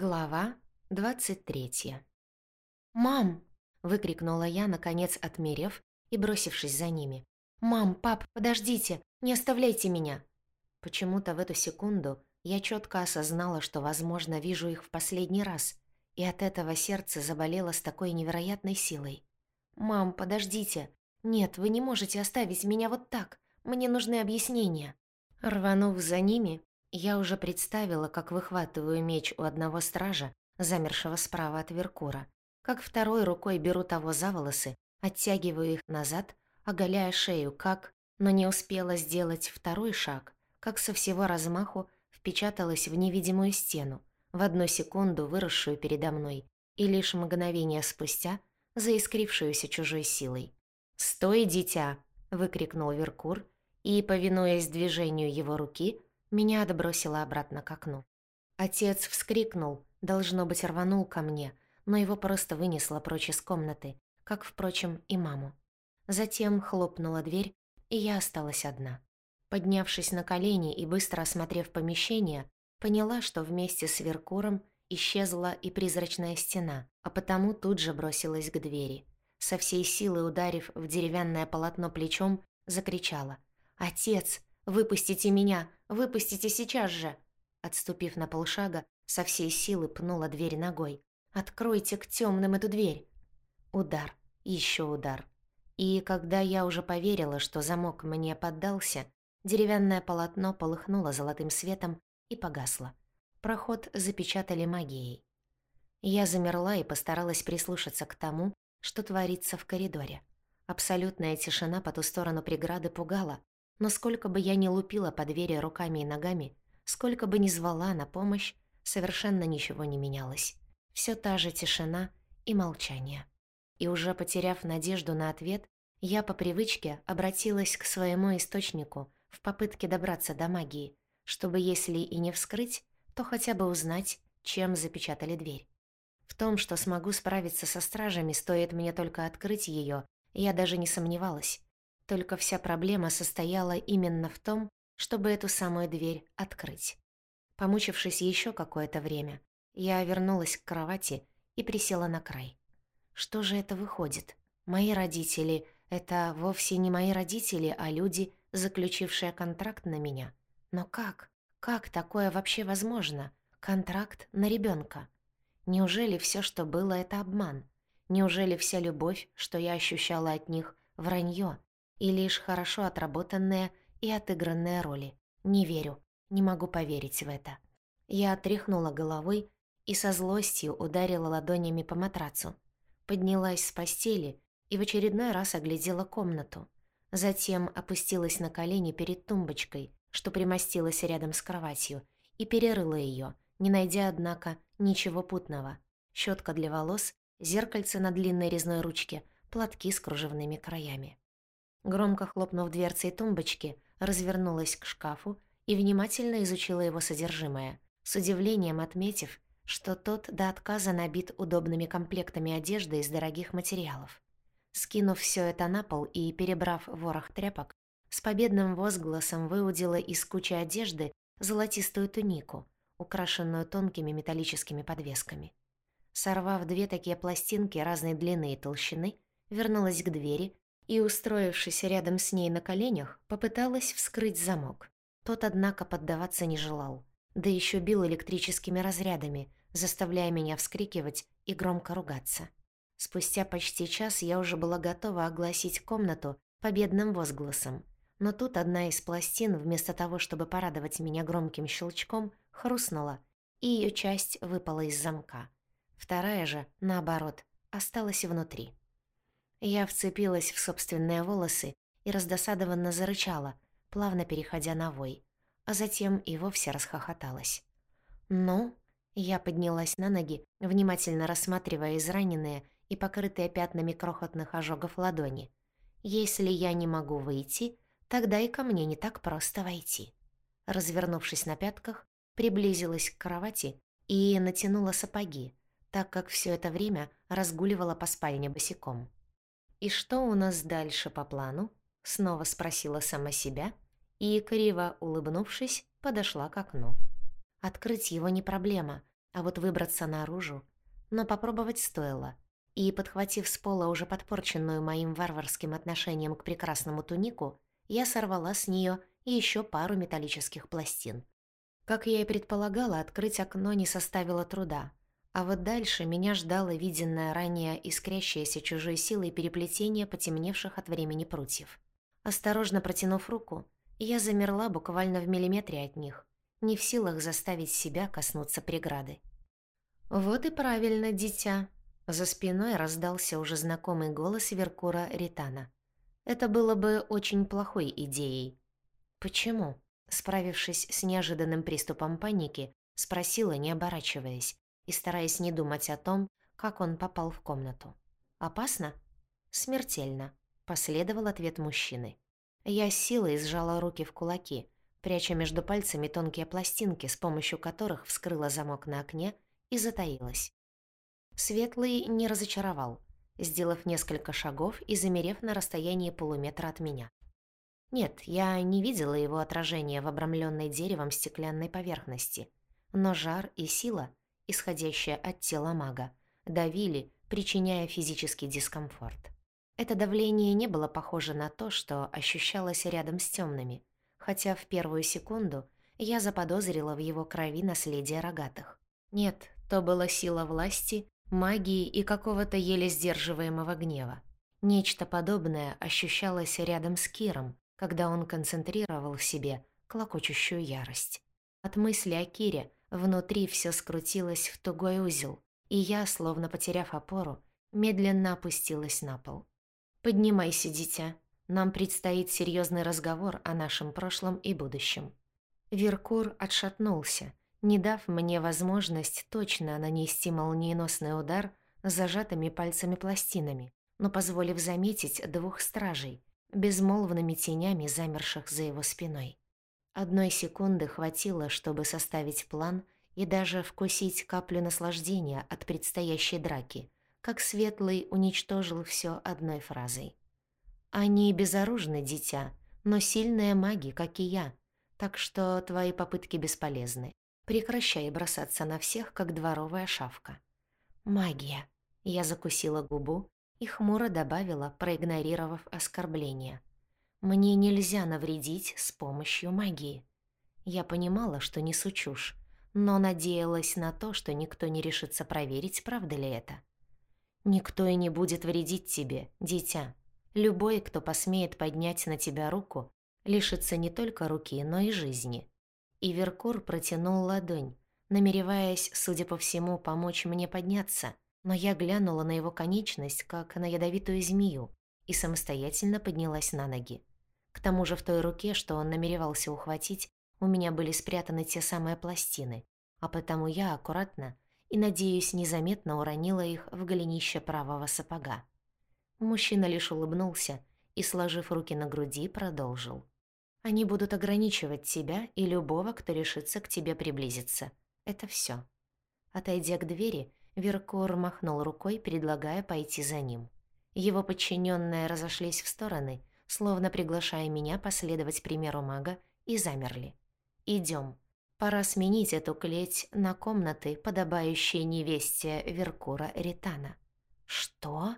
Глава 23 «Мам!» — выкрикнула я, наконец отмерев и бросившись за ними. «Мам, пап, подождите! Не оставляйте меня!» Почему-то в эту секунду я четко осознала, что, возможно, вижу их в последний раз, и от этого сердце заболело с такой невероятной силой. «Мам, подождите! Нет, вы не можете оставить меня вот так! Мне нужны объяснения!» Рванув за ними, я уже представила, как выхватываю меч у одного стража, замершего справа от Веркура, как второй рукой беру того за волосы, оттягиваю их назад, оголяя шею, как... Но не успела сделать второй шаг, как со всего размаху впечаталась в невидимую стену, в одну секунду выросшую передо мной, и лишь мгновение спустя заискрившуюся чужой силой. «Стой, дитя!» — выкрикнул Веркур, и, повинуясь движению его руки, меня отбросило обратно к окну. Отец вскрикнул, должно быть, рванул ко мне, но его просто вынесло прочь из комнаты, как, впрочем, и маму. Затем хлопнула дверь, и я осталась одна. Поднявшись на колени и быстро осмотрев помещение, поняла, что вместе с Веркуром исчезла и призрачная стена, а потому тут же бросилась к двери. Со всей силы ударив в деревянное полотно плечом, закричала «Отец, выпустите меня! Выпустите сейчас же!» Отступив на полшага, со всей силы пнула дверь ногой. «Откройте к темным эту дверь!» Удар, еще удар. И когда я уже поверила, что замок мне поддался, деревянное полотно полыхнуло золотым светом и погасло. Проход запечатали магией. Я замерла и постаралась прислушаться к тому, что творится в коридоре. Абсолютная тишина по ту сторону преграды пугала, но сколько бы я ни лупила по двери руками и ногами, сколько бы ни звала на помощь, совершенно ничего не менялось. Все та же тишина и молчание. И уже потеряв надежду на ответ, я по привычке обратилась к своему источнику в попытке добраться до магии, чтобы, если и не вскрыть, то хотя бы узнать, чем запечатали дверь. В том, что смогу справиться со стражами, стоит мне только открыть ее, я даже не сомневалась. Только вся проблема состояла именно в том, чтобы эту самую дверь открыть. Помучившись еще какое-то время, я вернулась к кровати и присела на край. Что же это выходит? Мои родители — это вовсе не мои родители, а люди, заключившие контракт на меня. Но как? Как такое вообще возможно? Контракт на ребенка? Неужели все, что было, это обман? Неужели вся любовь, что я ощущала от них, вранье, и лишь хорошо отработанные и отыгранные роли. Не верю, не могу поверить в это. Я отряхнула головой и со злостью ударила ладонями по матрацу. Поднялась с постели и в очередной раз оглядела комнату. Затем опустилась на колени перед тумбочкой, что примостилась рядом с кроватью, и перерыла ее, не найдя, однако, ничего путного. Щетка для волос, зеркальце на длинной резной ручке, платки с кружевными краями. Громко хлопнув дверцей тумбочки, развернулась к шкафу и внимательно изучила его содержимое, с удивлением отметив, что тот до отказа набит удобными комплектами одежды из дорогих материалов. Скинув все это на пол и перебрав ворох тряпок, с победным возгласом выудила из кучи одежды золотистую тунику, украшенную тонкими металлическими подвесками. Сорвав две такие пластинки разной длины и толщины, вернулась к двери и, устроившись рядом с ней на коленях, попыталась вскрыть замок. Тот, однако, поддаваться не желал, да еще бил электрическими разрядами, заставляя меня вскрикивать и громко ругаться. Спустя почти час я уже была готова огласить комнату победным возгласом, но тут одна из пластин, вместо того, чтобы порадовать меня громким щелчком, хрустнула, и ее часть выпала из замка. Вторая же, наоборот, осталась внутри. Я вцепилась в собственные волосы и раздосадованно зарычала, плавно переходя на вой, а затем и вовсе расхохоталась. «Ну?» Я поднялась на ноги, внимательно рассматривая израненные и покрытые пятнами крохотных ожогов ладони. «Если я не могу выйти, тогда и ко мне не так просто войти». Развернувшись на пятках, приблизилась к кровати и натянула сапоги, так как все это время разгуливала по спальне босиком. «И что у нас дальше по плану?» — снова спросила сама себя и, криво улыбнувшись, подошла к окну. Открыть его не проблема, А вот выбраться наружу... Но попробовать стоило. И, подхватив с пола уже подпорченную моим варварским отношением к прекрасному тунику, я сорвала с нее еще пару металлических пластин. Как я и предполагала, открыть окно не составило труда. А вот дальше меня ждало виденное ранее искрящееся чужой силой переплетение потемневших от времени прутьев. Осторожно протянув руку, я замерла буквально в миллиметре от них, не в силах заставить себя коснуться преграды. «Вот и правильно, дитя!» За спиной раздался уже знакомый голос Веркура Ритана. «Это было бы очень плохой идеей». «Почему?» Справившись с неожиданным приступом паники, спросила, не оборачиваясь, и стараясь не думать о том, как он попал в комнату. «Опасно?» «Смертельно», — последовал ответ мужчины. Я силой сжала руки в кулаки, пряча между пальцами тонкие пластинки, с помощью которых вскрыла замок на окне и затаилась. Светлый не разочаровал, сделав несколько шагов и замерев на расстоянии полуметра от меня. Нет, я не видела его отражения в обрамленной деревом стеклянной поверхности, но жар и сила, исходящая от тела мага, давили, причиняя физический дискомфорт. Это давление не было похоже на то, что ощущалось рядом с темными, хотя в первую секунду я заподозрила в его крови наследие рогатых. Нет, то была сила власти, магии и какого-то еле сдерживаемого гнева. Нечто подобное ощущалось рядом с Киром, когда он концентрировал в себе клокочущую ярость. От мысли о Кире внутри все скрутилось в тугой узел, и я, словно потеряв опору, медленно опустилась на пол. «Поднимайся, дитя. Нам предстоит серьезный разговор о нашем прошлом и будущем». Веркур отшатнулся, не дав мне возможность точно нанести молниеносный удар зажатыми пальцами пластинами, но позволив заметить двух стражей, безмолвными тенями, замерших за его спиной. Одной секунды хватило, чтобы составить план и даже вкусить каплю наслаждения от предстоящей драки, как Светлый уничтожил все одной фразой. «Они безоружны, дитя, но сильные маги, как и я, так что твои попытки бесполезны. Прекращай бросаться на всех, как дворовая шавка». «Магия!» Я закусила губу и хмуро добавила, проигнорировав оскорбление. «Мне нельзя навредить с помощью магии». Я понимала, что несу чушь, но надеялась на то, что никто не решится проверить, правда ли это. «Никто и не будет вредить тебе, дитя. Любой, кто посмеет поднять на тебя руку, лишится не только руки, но и жизни». И Веркур протянул ладонь, намереваясь, судя по всему, помочь мне подняться — но я глянула на его конечность, как на ядовитую змею, и самостоятельно поднялась на ноги. К тому же в той руке, что он намеревался ухватить, у меня были спрятаны те самые пластины, а потому я аккуратно и, надеюсь, незаметно уронила их в голенище правого сапога. Мужчина лишь улыбнулся и, сложив руки на груди, продолжил. «Они будут ограничивать тебя и любого, кто решится к тебе приблизиться. Это все. Отойдя к двери, Веркор махнул рукой, предлагая пойти за ним. Его подчиненные разошлись в стороны, словно приглашая меня последовать примеру мага, и замерли. Идем. Пора сменить эту клеть на комнаты, подобающие невесте Веркура Ритана». «Что?»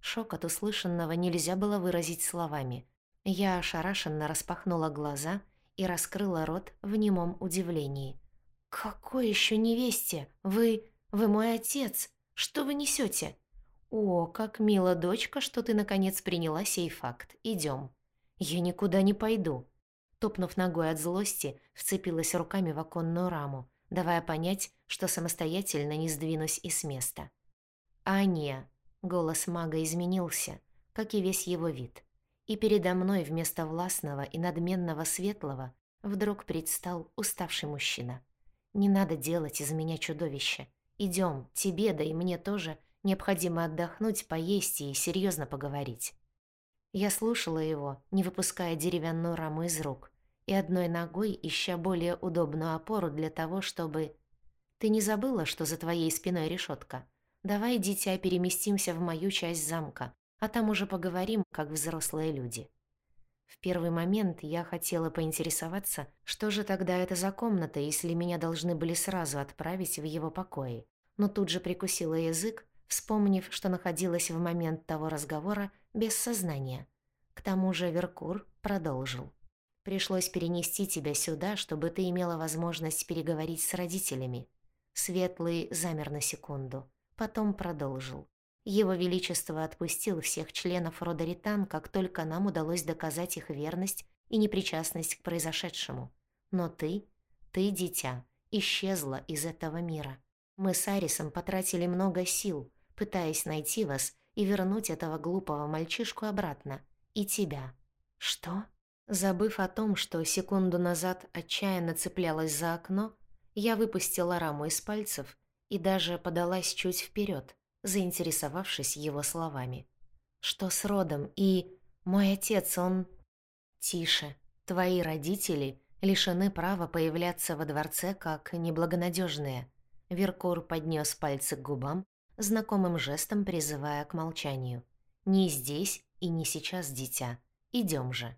Шок от услышанного нельзя было выразить словами. Я ошарашенно распахнула глаза и раскрыла рот в немом удивлении. «Какой еще невесте? Вы...» Вы мой отец. Что вы несете? О, как мило, дочка, что ты наконец приняла сей факт. Идем. Я никуда не пойду. Топнув ногой от злости, вцепилась руками в оконную раму, давая понять, что самостоятельно не сдвинусь и с места. А не, голос мага изменился, как и весь его вид. И передо мной вместо властного и надменного светлого вдруг предстал уставший мужчина. Не надо делать из меня чудовище. Идем, тебе, да и мне тоже, необходимо отдохнуть, поесть и серьезно поговорить». Я слушала его, не выпуская деревянную раму из рук, и одной ногой ища более удобную опору для того, чтобы... «Ты не забыла, что за твоей спиной решетка? Давай, дитя, переместимся в мою часть замка, а там уже поговорим, как взрослые люди». В первый момент я хотела поинтересоваться, что же тогда это за комната, если меня должны были сразу отправить в его покои. Но тут же прикусила язык, вспомнив, что находилась в момент того разговора без сознания. К тому же Веркур продолжил. «Пришлось перенести тебя сюда, чтобы ты имела возможность переговорить с родителями». Светлый замер на секунду, потом продолжил. Его Величество отпустил всех членов рода Ритан, как только нам удалось доказать их верность и непричастность к произошедшему. Но ты, ты, дитя, исчезла из этого мира. Мы с Арисом потратили много сил, пытаясь найти вас и вернуть этого глупого мальчишку обратно. И тебя. Что? Забыв о том, что секунду назад отчаянно цеплялась за окно, я выпустила раму из пальцев и даже подалась чуть вперед, заинтересовавшись его словами. «Что с родом? И... Мой отец, он...» «Тише. Твои родители лишены права появляться во дворце как неблагонадежные. Веркур поднес пальцы к губам, знакомым жестом призывая к молчанию. «Не здесь и не сейчас, дитя. Идем же».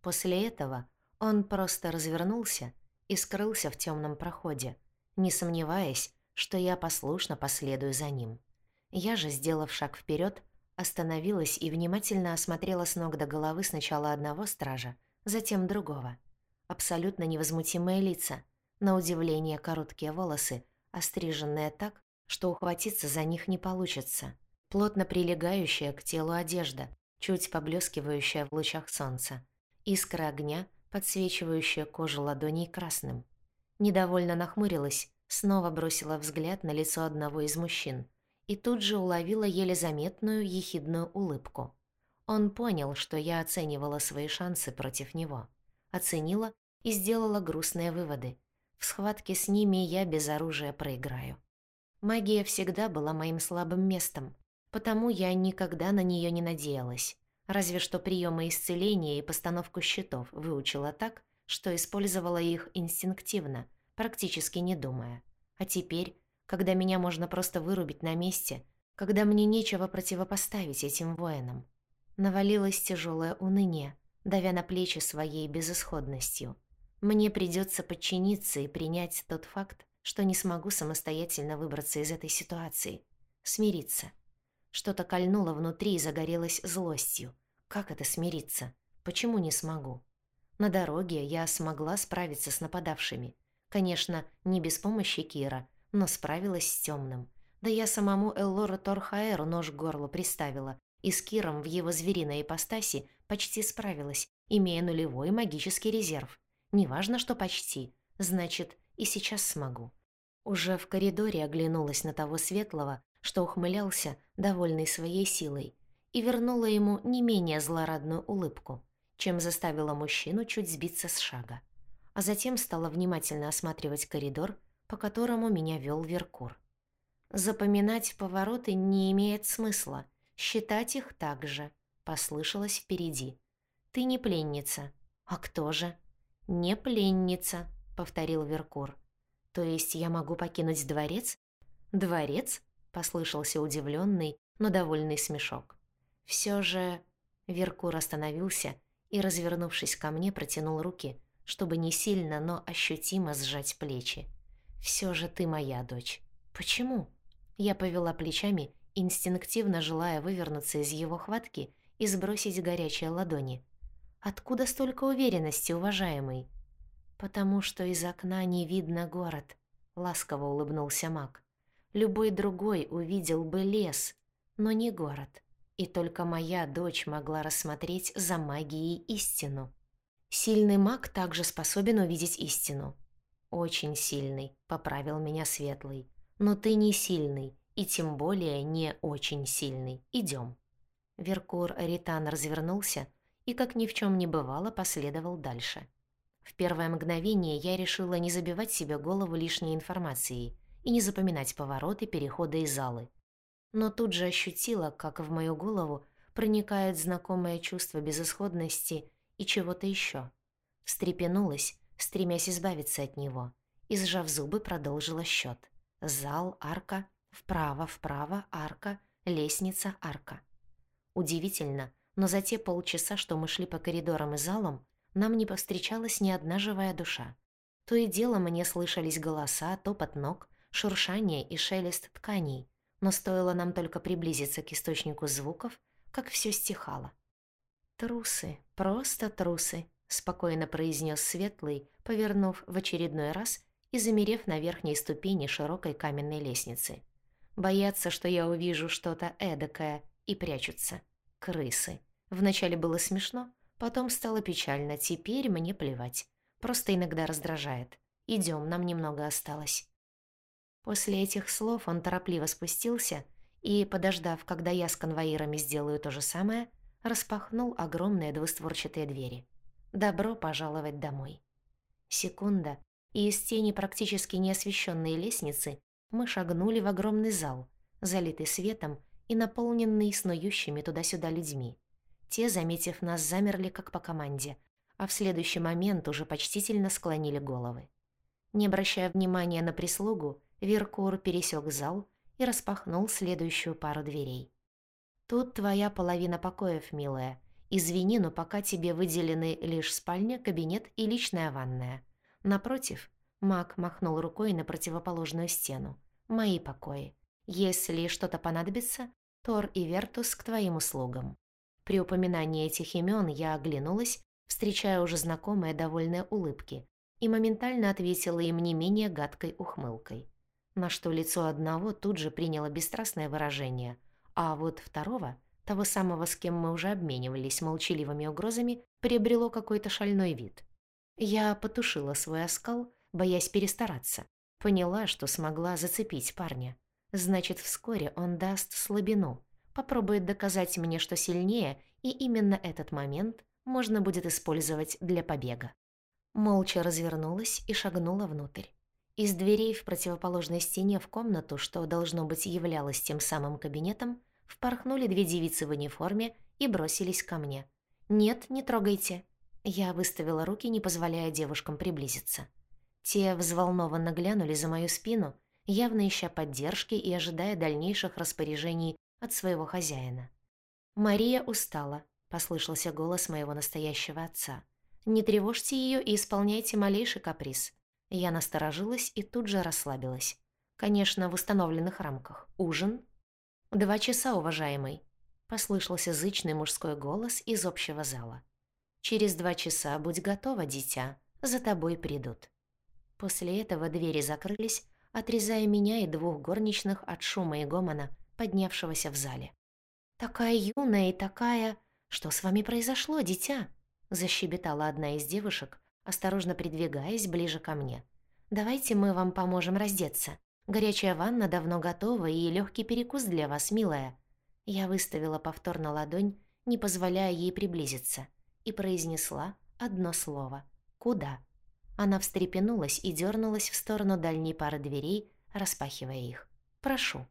После этого он просто развернулся и скрылся в темном проходе, не сомневаясь, что я послушно последую за ним. Я же, сделав шаг вперед, остановилась и внимательно осмотрела с ног до головы сначала одного стража, затем другого. Абсолютно невозмутимые лица, на удивление короткие волосы, остриженные так, что ухватиться за них не получится. Плотно прилегающая к телу одежда, чуть поблескивающая в лучах солнца. Искра огня, подсвечивающая кожу ладоней красным. Недовольно нахмурилась, снова бросила взгляд на лицо одного из мужчин и тут же уловила еле заметную ехидную улыбку. Он понял, что я оценивала свои шансы против него. Оценила и сделала грустные выводы. В схватке с ними я без оружия проиграю. Магия всегда была моим слабым местом, потому я никогда на нее не надеялась. Разве что приемы исцеления и постановку щитов выучила так, что использовала их инстинктивно, практически не думая. А теперь когда меня можно просто вырубить на месте, когда мне нечего противопоставить этим воинам. Навалилось тяжелое уныние, давя на плечи своей безысходностью. Мне придется подчиниться и принять тот факт, что не смогу самостоятельно выбраться из этой ситуации. Смириться. Что-то кольнуло внутри и загорелось злостью. Как это смириться? Почему не смогу? На дороге я смогла справиться с нападавшими. Конечно, не без помощи Кира, но справилась с темным. Да я самому Эллору Торхаэру нож к горлу приставила, и с Киром в его звериной ипостаси почти справилась, имея нулевой магический резерв. Неважно, что почти, значит, и сейчас смогу. Уже в коридоре оглянулась на того светлого, что ухмылялся, довольный своей силой, и вернула ему не менее злорадную улыбку, чем заставила мужчину чуть сбиться с шага. А затем стала внимательно осматривать коридор, по которому меня вел Веркур. Запоминать повороты не имеет смысла, считать их также, послышалось впереди. Ты не пленница. А кто же? Не пленница, повторил Веркур. То есть я могу покинуть дворец? Дворец? послышался удивленный, но довольный смешок. Все же Веркур остановился и, развернувшись ко мне, протянул руки, чтобы не сильно, но ощутимо сжать плечи. Все же ты моя дочь. Почему? Я повела плечами, инстинктивно желая вывернуться из его хватки и сбросить горячие ладони. Откуда столько уверенности, уважаемый? Потому что из окна не видно город, ласково улыбнулся Мак. Любой другой увидел бы лес, но не город. И только моя дочь могла рассмотреть за магией истину. Сильный маг также способен увидеть истину, «Очень сильный», — поправил меня Светлый. «Но ты не сильный, и тем более не очень сильный. Идем». Веркур Ритан развернулся и, как ни в чем не бывало, последовал дальше. В первое мгновение я решила не забивать себе голову лишней информацией и не запоминать повороты, переходы и залы. Но тут же ощутила, как в мою голову проникает знакомое чувство безысходности и чего-то еще. Встрепенулась стремясь избавиться от него, и, сжав зубы, продолжила счет. Зал, арка, вправо, вправо, арка, лестница, арка. Удивительно, но за те полчаса, что мы шли по коридорам и залам, нам не повстречалась ни одна живая душа. То и дело мне слышались голоса, топот ног, шуршание и шелест тканей, но стоило нам только приблизиться к источнику звуков, как все стихало. «Трусы, просто трусы», — спокойно произнес Светлый, повернув в очередной раз и замерев на верхней ступени широкой каменной лестницы. Боятся, что я увижу что-то эдакое, и прячутся. Крысы. Вначале было смешно, потом стало печально, теперь мне плевать. Просто иногда раздражает. Идем, нам немного осталось. После этих слов он торопливо спустился и, подождав, когда я с конвоирами сделаю то же самое, распахнул огромные двустворчатые двери. «Добро пожаловать домой». Секунда, и из тени практически неосвещенной лестницы мы шагнули в огромный зал, залитый светом и наполненный снующими туда-сюда людьми. Те, заметив нас, замерли как по команде, а в следующий момент уже почтительно склонили головы. Не обращая внимания на прислугу, Веркур пересек зал и распахнул следующую пару дверей. «Тут твоя половина покоев, милая. Извини, но пока тебе выделены лишь спальня, кабинет и личная ванная. Напротив, Мак махнул рукой на противоположную стену. «Мои покои. Если что-то понадобится, Тор и Вертус к твоим услугам». При упоминании этих имен я оглянулась, встречая уже знакомые довольные улыбки, и моментально ответила им не менее гадкой ухмылкой. На что лицо одного тут же приняло бесстрастное выражение, а вот второго, того самого, с кем мы уже обменивались молчаливыми угрозами, приобрело какой-то шальной вид. Я потушила свой оскал, боясь перестараться. Поняла, что смогла зацепить парня. Значит, вскоре он даст слабину, попробует доказать мне, что сильнее, и именно этот момент можно будет использовать для побега. Молча развернулась и шагнула внутрь. Из дверей в противоположной стене в комнату, что, должно быть, являлось тем самым кабинетом, впорхнули две девицы в униформе и бросились ко мне. «Нет, не трогайте». Я выставила руки, не позволяя девушкам приблизиться. Те взволнованно глянули за мою спину, явно ища поддержки и ожидая дальнейших распоряжений от своего хозяина. «Мария устала», — послышался голос моего настоящего отца. «Не тревожьте ее и исполняйте малейший каприз». Я насторожилась и тут же расслабилась. Конечно, в установленных рамках. Ужин? «Два часа, уважаемый», — послышался зычный мужской голос из общего зала. «Через два часа будь готова, дитя, за тобой придут». После этого двери закрылись, отрезая меня и двух горничных от шума и гомона, поднявшегося в зале. «Такая юная и такая... Что с вами произошло, дитя?» защебетала одна из девушек, осторожно придвигаясь ближе ко мне. «Давайте мы вам поможем раздеться. Горячая ванна давно готова и легкий перекус для вас, милая». Я выставила повторно ладонь, не позволяя ей приблизиться, и произнесла одно слово «Куда?». Она встрепенулась и дернулась в сторону дальней пары дверей, распахивая их. «Прошу».